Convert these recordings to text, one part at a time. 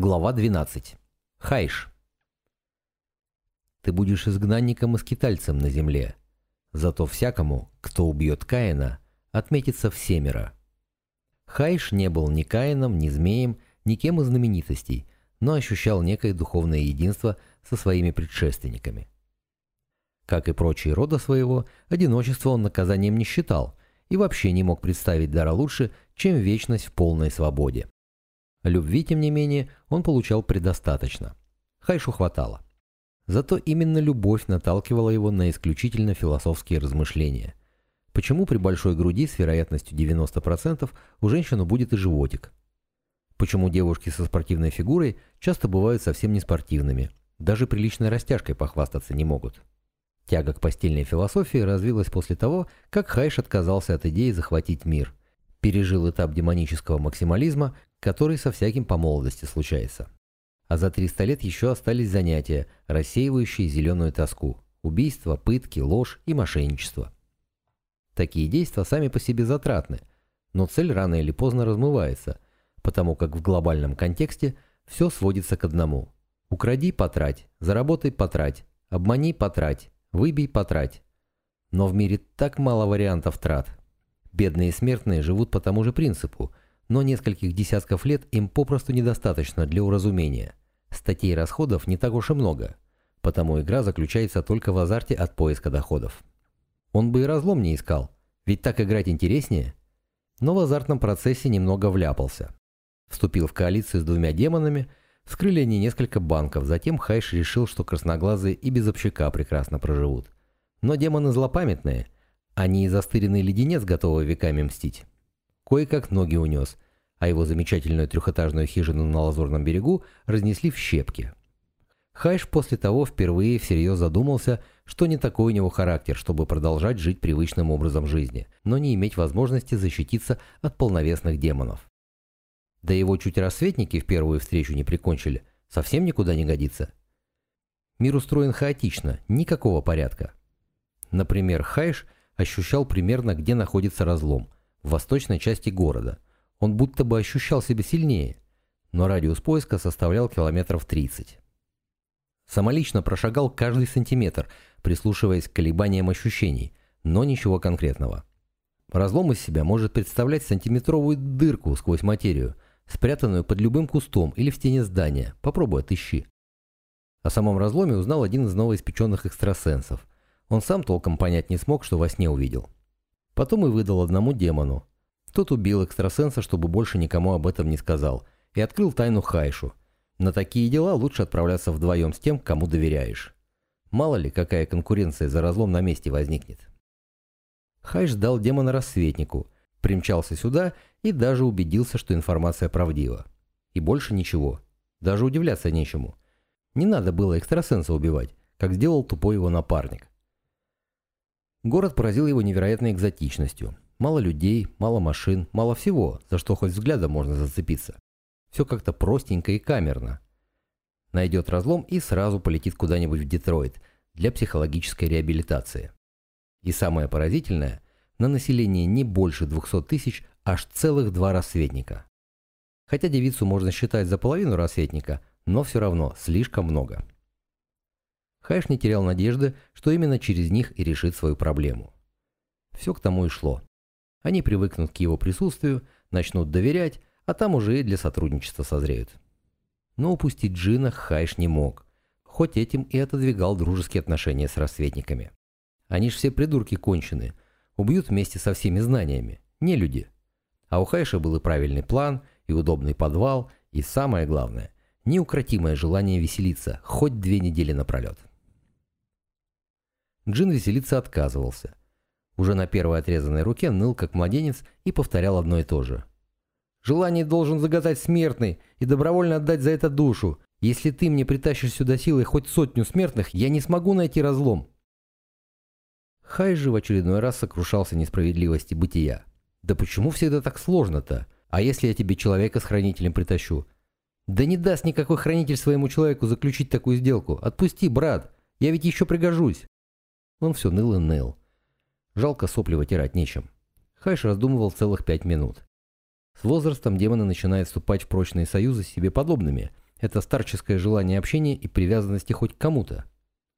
Глава 12. Хайш. Ты будешь изгнанником и скитальцем на земле. Зато всякому, кто убьет Каина, отметится всемеро. Хайш не был ни Каином, ни Змеем, ни кем из знаменитостей, но ощущал некое духовное единство со своими предшественниками. Как и прочие рода своего, одиночество он наказанием не считал и вообще не мог представить дара лучше, чем вечность в полной свободе. Любви, тем не менее, он получал предостаточно. Хайшу хватало. Зато именно любовь наталкивала его на исключительно философские размышления. Почему при большой груди с вероятностью 90% у женщины будет и животик? Почему девушки со спортивной фигурой часто бывают совсем не спортивными, даже приличной растяжкой похвастаться не могут? Тяга к постельной философии развилась после того, как Хайш отказался от идеи захватить мир. Пережил этап демонического максимализма который со всяким по молодости случается. А за 300 лет еще остались занятия, рассеивающие зеленую тоску, убийства, пытки, ложь и мошенничество. Такие действия сами по себе затратны, но цель рано или поздно размывается, потому как в глобальном контексте все сводится к одному. Укради – потрать, заработай – потрать, обмани – потрать, выбей – потрать. Но в мире так мало вариантов трат. Бедные смертные живут по тому же принципу – но нескольких десятков лет им попросту недостаточно для уразумения. Статей расходов не так уж и много, потому игра заключается только в азарте от поиска доходов. Он бы и разлом не искал, ведь так играть интереснее. Но в азартном процессе немного вляпался. Вступил в коалицию с двумя демонами, вскрыли они несколько банков, затем Хайш решил, что красноглазые и без общака прекрасно проживут. Но демоны злопамятные, они и застыренный леденец готовы веками мстить кое-как ноги унес, а его замечательную трехэтажную хижину на Лазурном берегу разнесли в щепки. Хайш после того впервые всерьез задумался, что не такой у него характер, чтобы продолжать жить привычным образом жизни, но не иметь возможности защититься от полновесных демонов. Да его чуть рассветники в первую встречу не прикончили, совсем никуда не годится. Мир устроен хаотично, никакого порядка. Например, Хайш ощущал примерно, где находится разлом – в восточной части города. Он будто бы ощущал себя сильнее, но радиус поиска составлял километров 30. Самолично прошагал каждый сантиметр, прислушиваясь к колебаниям ощущений, но ничего конкретного. Разлом из себя может представлять сантиметровую дырку сквозь материю, спрятанную под любым кустом или в стене здания. Попробуй отыщи. О самом разломе узнал один из новоиспеченных экстрасенсов. Он сам толком понять не смог, что во сне увидел. Потом и выдал одному демону. Тот убил экстрасенса, чтобы больше никому об этом не сказал, и открыл тайну Хайшу. На такие дела лучше отправляться вдвоем с тем, кому доверяешь. Мало ли, какая конкуренция за разлом на месте возникнет. Хайш дал демона рассветнику, примчался сюда и даже убедился, что информация правдива. И больше ничего. Даже удивляться нечему. Не надо было экстрасенса убивать, как сделал тупой его напарник. Город поразил его невероятной экзотичностью. Мало людей, мало машин, мало всего, за что хоть взглядом можно зацепиться. Все как-то простенько и камерно. Найдет разлом и сразу полетит куда-нибудь в Детройт для психологической реабилитации. И самое поразительное, на население не больше 200 тысяч, аж целых два рассветника. Хотя девицу можно считать за половину рассветника, но все равно слишком много. Хайш не терял надежды, что именно через них и решит свою проблему. Все к тому и шло. Они привыкнут к его присутствию, начнут доверять, а там уже и для сотрудничества созреют. Но упустить Джина Хайш не мог, хоть этим и отодвигал дружеские отношения с рассветниками. Они ж все придурки конченые, убьют вместе со всеми знаниями, не люди. А у Хайша был и правильный план, и удобный подвал, и самое главное, неукротимое желание веселиться хоть две недели напролет. Джин веселиться отказывался. Уже на первой отрезанной руке ныл как младенец и повторял одно и то же. «Желание должен загадать смертный и добровольно отдать за это душу. Если ты мне притащишь сюда силой хоть сотню смертных, я не смогу найти разлом». Хай же в очередной раз сокрушался несправедливости бытия. «Да почему всегда так сложно-то? А если я тебе человека с хранителем притащу?» «Да не даст никакой хранитель своему человеку заключить такую сделку. Отпусти, брат, я ведь еще пригожусь». Он все ныл и ныл. Жалко сопли вытирать нечем. Хайш раздумывал целых пять минут. С возрастом демоны начинают вступать в прочные союзы с себе подобными, Это старческое желание общения и привязанности хоть к кому-то.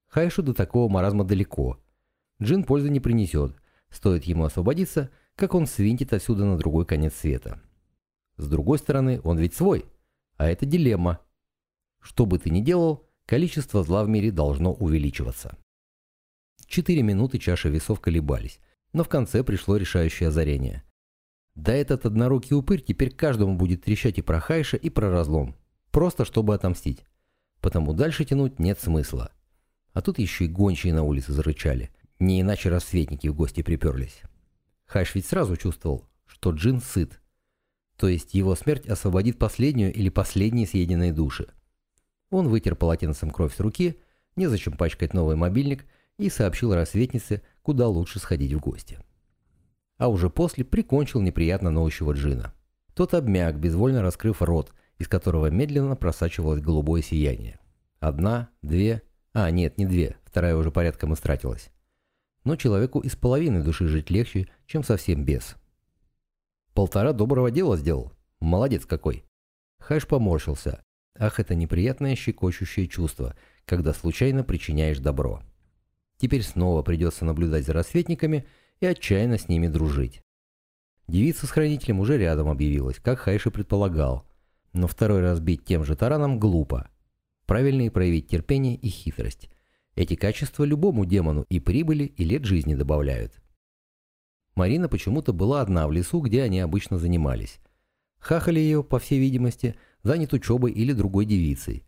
Хайшу до такого маразма далеко. Джин пользы не принесет. Стоит ему освободиться, как он свинтит отсюда на другой конец света. С другой стороны, он ведь свой. А это дилемма. Что бы ты ни делал, количество зла в мире должно увеличиваться. Четыре минуты чаши весов колебались, но в конце пришло решающее озарение. Да этот однорукий упырь теперь каждому будет трещать и про Хайша, и про разлом. Просто чтобы отомстить. Потому дальше тянуть нет смысла. А тут еще и гончие на улице зарычали. Не иначе рассветники в гости приперлись. Хайш ведь сразу чувствовал, что Джин сыт. То есть его смерть освободит последнюю или последние съеденные души. Он вытер полотенцем кровь с руки, незачем пачкать новый мобильник, и сообщил рассветнице, куда лучше сходить в гости. А уже после прикончил неприятно ноющего Джина. Тот обмяк, безвольно раскрыв рот, из которого медленно просачивалось голубое сияние. Одна, две, а, нет, не две, вторая уже порядком истратилась. Но человеку из половины души жить легче, чем совсем без. Полтора доброго дела сделал. Молодец какой. Хайш поморщился. Ах, это неприятное щекочущее чувство, когда случайно причиняешь добро. Теперь снова придется наблюдать за рассветниками и отчаянно с ними дружить. Девица с хранителем уже рядом объявилась, как Хайш и предполагал. Но второй раз бить тем же тараном глупо правильно проявить терпение и хитрость. Эти качества любому демону и прибыли, и лет жизни добавляют. Марина почему-то была одна в лесу, где они обычно занимались. Хахали ее, по всей видимости, занят учебой или другой девицей.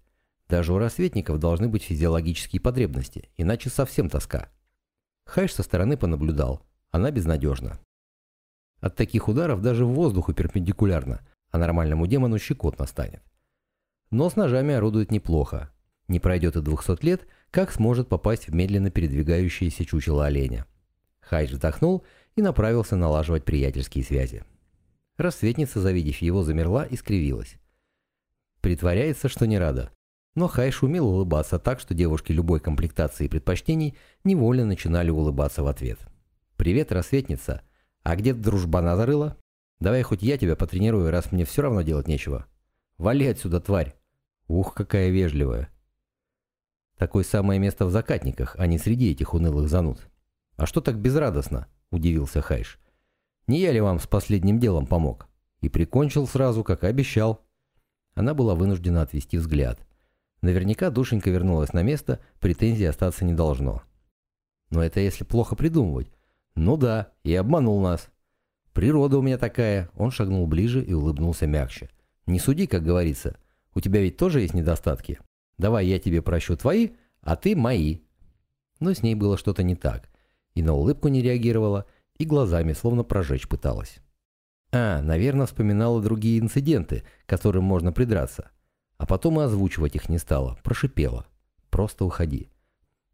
Даже у рассветников должны быть физиологические потребности, иначе совсем тоска. Хайш со стороны понаблюдал. Она безнадежна. От таких ударов даже в воздуху перпендикулярно, а нормальному демону щекотно станет но с ножами орудует неплохо. Не пройдет и 200 лет, как сможет попасть в медленно передвигающееся чучело оленя. Хайдж вздохнул и направился налаживать приятельские связи. Рассветница, завидев его, замерла и скривилась. Притворяется, что не рада. Но Хайш умел улыбаться так, что девушки любой комплектации и предпочтений невольно начинали улыбаться в ответ. «Привет, рассветница. А где дружбана зарыла? Давай хоть я тебя потренирую, раз мне все равно делать нечего. Вали отсюда, тварь!» Ух, какая вежливая. Такое самое место в закатниках, а не среди этих унылых зануд. А что так безрадостно? Удивился Хайш. Не я ли вам с последним делом помог? И прикончил сразу, как обещал. Она была вынуждена отвести взгляд. Наверняка душенька вернулась на место, претензий остаться не должно. Но это если плохо придумывать. Ну да, и обманул нас. Природа у меня такая. Он шагнул ближе и улыбнулся мягче. Не суди, как говорится. У тебя ведь тоже есть недостатки. Давай я тебе прощу твои, а ты мои». Но с ней было что-то не так. И на улыбку не реагировала, и глазами словно прожечь пыталась. А, наверное, вспоминала другие инциденты, к которым можно придраться. А потом и озвучивать их не стала, прошипела. «Просто уходи.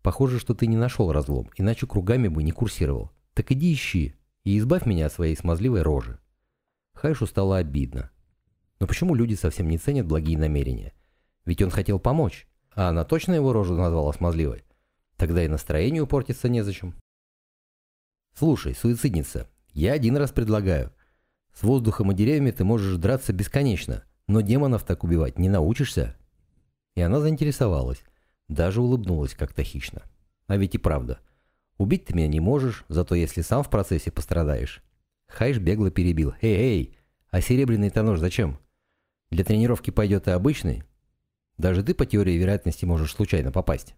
Похоже, что ты не нашел разлом, иначе кругами бы не курсировал. Так иди ищи и избавь меня от своей смазливой рожи». Хайшу стало обидно. Но почему люди совсем не ценят благие намерения? Ведь он хотел помочь, а она точно его рожу назвала смазливой. Тогда и настроению портиться незачем. Слушай, суицидница, я один раз предлагаю. С воздухом и деревьями ты можешь драться бесконечно, но демонов так убивать не научишься. И она заинтересовалась, даже улыбнулась как-то хищно. А ведь и правда. Убить ты меня не можешь, зато если сам в процессе пострадаешь. Хайш бегло перебил. «Эй, эй, а серебряный-то нож зачем?» Для тренировки пойдет и обычный. Даже ты по теории вероятности можешь случайно попасть.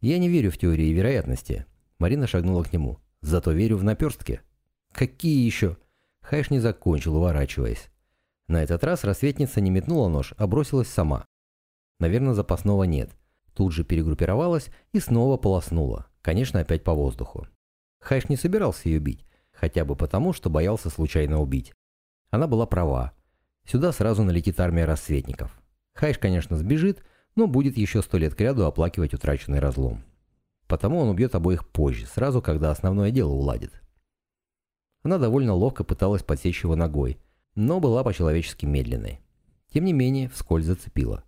Я не верю в теории вероятности. Марина шагнула к нему. Зато верю в наперстки. Какие еще? Хайш не закончил, уворачиваясь. На этот раз рассветница не метнула нож, а бросилась сама. Наверное, запасного нет. Тут же перегруппировалась и снова полоснула. Конечно, опять по воздуху. Хайш не собирался ее бить, хотя бы потому, что боялся случайно убить. Она была права. Сюда сразу налетит армия рассветников. Хайш, конечно, сбежит, но будет еще сто лет кряду оплакивать утраченный разлом. Потому он убьет обоих позже, сразу, когда основное дело уладит. Она довольно ловко пыталась подсечь его ногой, но была по-человечески медленной. Тем не менее, вскользь зацепила.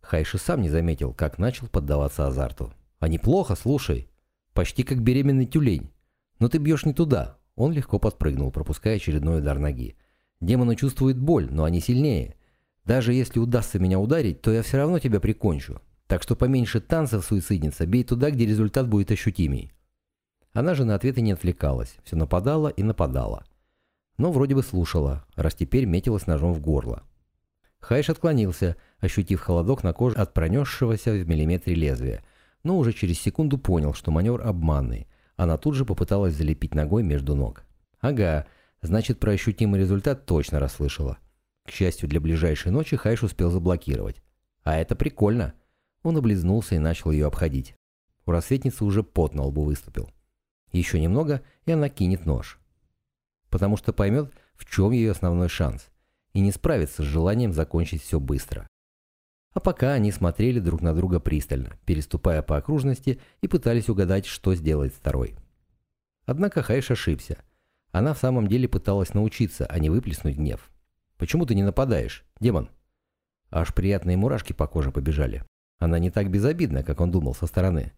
Хайш и сам не заметил, как начал поддаваться азарту. «А неплохо, слушай. Почти как беременный тюлень. Но ты бьешь не туда». Он легко подпрыгнул, пропуская очередной удар ноги. Демоны чувствуют боль, но они сильнее. Даже если удастся меня ударить, то я все равно тебя прикончу. Так что поменьше танцев, суицидница, бей туда, где результат будет ощутимей». Она же на ответы не отвлекалась, все нападала и нападала. Но вроде бы слушала, раз теперь метилась ножом в горло. Хайш отклонился, ощутив холодок на коже от пронесшегося в миллиметре лезвия, но уже через секунду понял, что маневр обманный. Она тут же попыталась залепить ногой между ног. Ага, значит про ощутимый результат точно расслышала. К счастью, для ближайшей ночи Хайш успел заблокировать. А это прикольно. Он облизнулся и начал ее обходить. У рассветницы уже пот на лбу выступил. Еще немного, и она кинет нож. Потому что поймет, в чем ее основной шанс – и не справится с желанием закончить все быстро. А пока они смотрели друг на друга пристально, переступая по окружности и пытались угадать, что сделает второй. Однако Хайш ошибся. Она в самом деле пыталась научиться, а не выплеснуть гнев. «Почему ты не нападаешь, демон?» Аж приятные мурашки по коже побежали. Она не так безобидна, как он думал со стороны.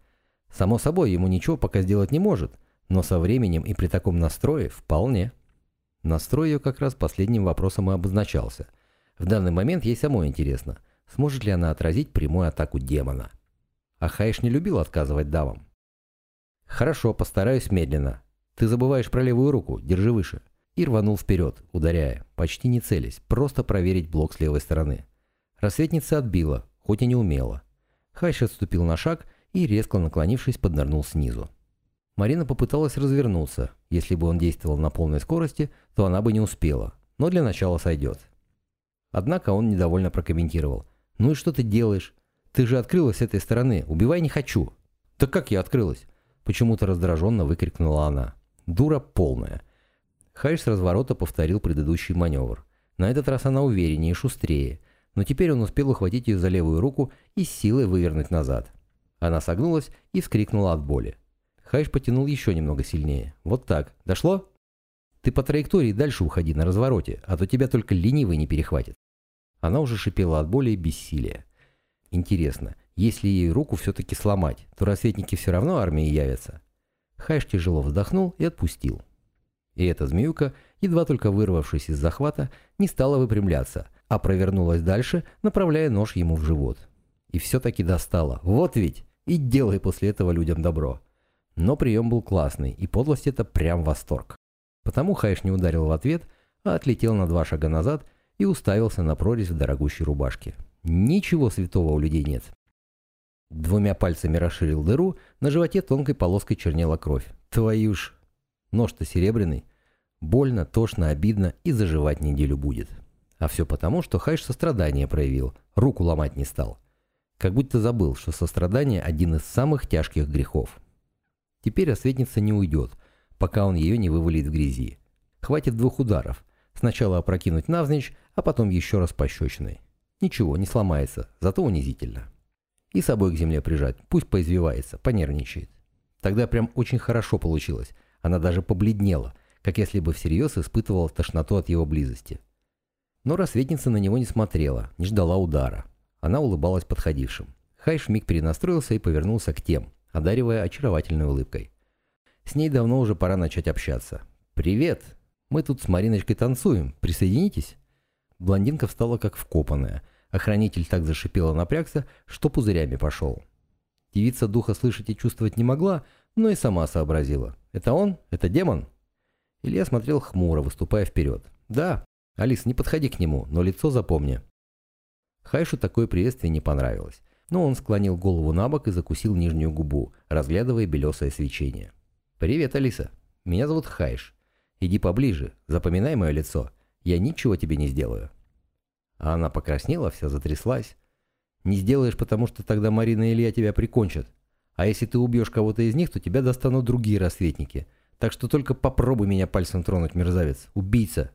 Само собой, ему ничего пока сделать не может, но со временем и при таком настрое вполне. Настрой ее как раз последним вопросом и обозначался. В данный момент ей самой интересно, сможет ли она отразить прямую атаку демона. А Хайш не любил отказывать давам. «Хорошо, постараюсь медленно. Ты забываешь про левую руку, держи выше». И рванул вперед, ударяя, почти не целясь, просто проверить блок с левой стороны. Рассветница отбила, хоть и не умела. Хайш отступил на шаг и, резко наклонившись, поднырнул снизу. Марина попыталась развернуться. Если бы он действовал на полной скорости, то она бы не успела. Но для начала сойдет. Однако он недовольно прокомментировал. «Ну и что ты делаешь? Ты же открылась с этой стороны. Убивай не хочу». «Так как я открылась?» Почему-то раздраженно выкрикнула она. «Дура полная». Хайш с разворота повторил предыдущий маневр. На этот раз она увереннее и шустрее. Но теперь он успел ухватить ее за левую руку и силой вывернуть назад. Она согнулась и вскрикнула от боли. Хайш потянул еще немного сильнее. Вот так. Дошло? Ты по траектории дальше уходи на развороте, а то тебя только ленивый не перехватит. Она уже шипела от боли и бессилия. Интересно, если ей руку все-таки сломать, то рассветники все равно армии явятся. Хайш тяжело вздохнул и отпустил. И эта змеюка, едва только вырвавшись из захвата, не стала выпрямляться, а провернулась дальше, направляя нож ему в живот. И все-таки достала. Вот ведь! И делай после этого людям добро. Но прием был классный, и подлость это прям восторг. Потому Хайш не ударил в ответ, а отлетел на два шага назад и уставился на прорезь в дорогущей рубашке. Ничего святого у людей нет. Двумя пальцами расширил дыру, на животе тонкой полоской чернела кровь. Твою ж! Нож-то серебряный. Больно, тошно, обидно и заживать неделю будет. А все потому, что Хайш сострадание проявил, руку ломать не стал. Как будто забыл, что сострадание один из самых тяжких грехов. Теперь рассветница не уйдет, пока он ее не вывалит в грязи. Хватит двух ударов. Сначала опрокинуть навзничь, а потом еще раз пощечиной. Ничего, не сломается, зато унизительно. И собой к земле прижать, пусть поизвивается, понервничает. Тогда прям очень хорошо получилось. Она даже побледнела, как если бы всерьез испытывала тошноту от его близости. Но рассветница на него не смотрела, не ждала удара. Она улыбалась подходившим. Хайш миг перенастроился и повернулся к тем, одаривая очаровательной улыбкой. С ней давно уже пора начать общаться. «Привет! Мы тут с Мариночкой танцуем. Присоединитесь?» Блондинка встала как вкопанная. Охранитель так зашипела напрягся, что пузырями пошел. Девица духа слышать и чувствовать не могла, но и сама сообразила. «Это он? Это демон?» Илья смотрел хмуро, выступая вперед. «Да, Алис, не подходи к нему, но лицо запомни». Хайшу такое приветствие не понравилось но он склонил голову на бок и закусил нижнюю губу, разглядывая белесое свечение. «Привет, Алиса. Меня зовут Хайш. Иди поближе, запоминай мое лицо. Я ничего тебе не сделаю». А она покраснела, вся затряслась. «Не сделаешь, потому что тогда Марина и Илья тебя прикончат. А если ты убьешь кого-то из них, то тебя достанут другие рассветники. Так что только попробуй меня пальцем тронуть, мерзавец. Убийца!»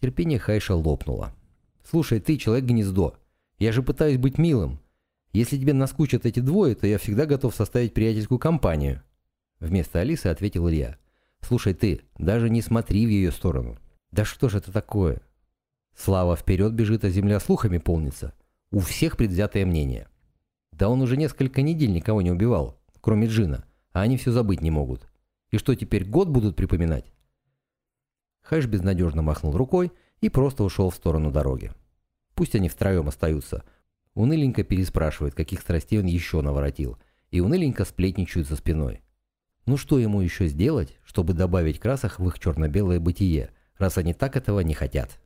Терпение Хайша лопнуло. «Слушай, ты человек-гнездо. Я же пытаюсь быть милым. Если тебе наскучат эти двое, то я всегда готов составить приятельскую компанию». Вместо Алисы ответил Илья. «Слушай ты, даже не смотри в ее сторону». «Да что же это такое?» Слава вперед бежит, а земля слухами полнится. У всех предвзятое мнение. Да он уже несколько недель никого не убивал, кроме Джина, а они все забыть не могут. И что теперь, год будут припоминать? Хэш безнадежно махнул рукой и просто ушел в сторону дороги. Пусть они втроем остаются. Уныленько переспрашивает, каких страстей он еще наворотил, и уныленько сплетничают за спиной. Ну что ему еще сделать, чтобы добавить красок в их черно-белое бытие, раз они так этого не хотят?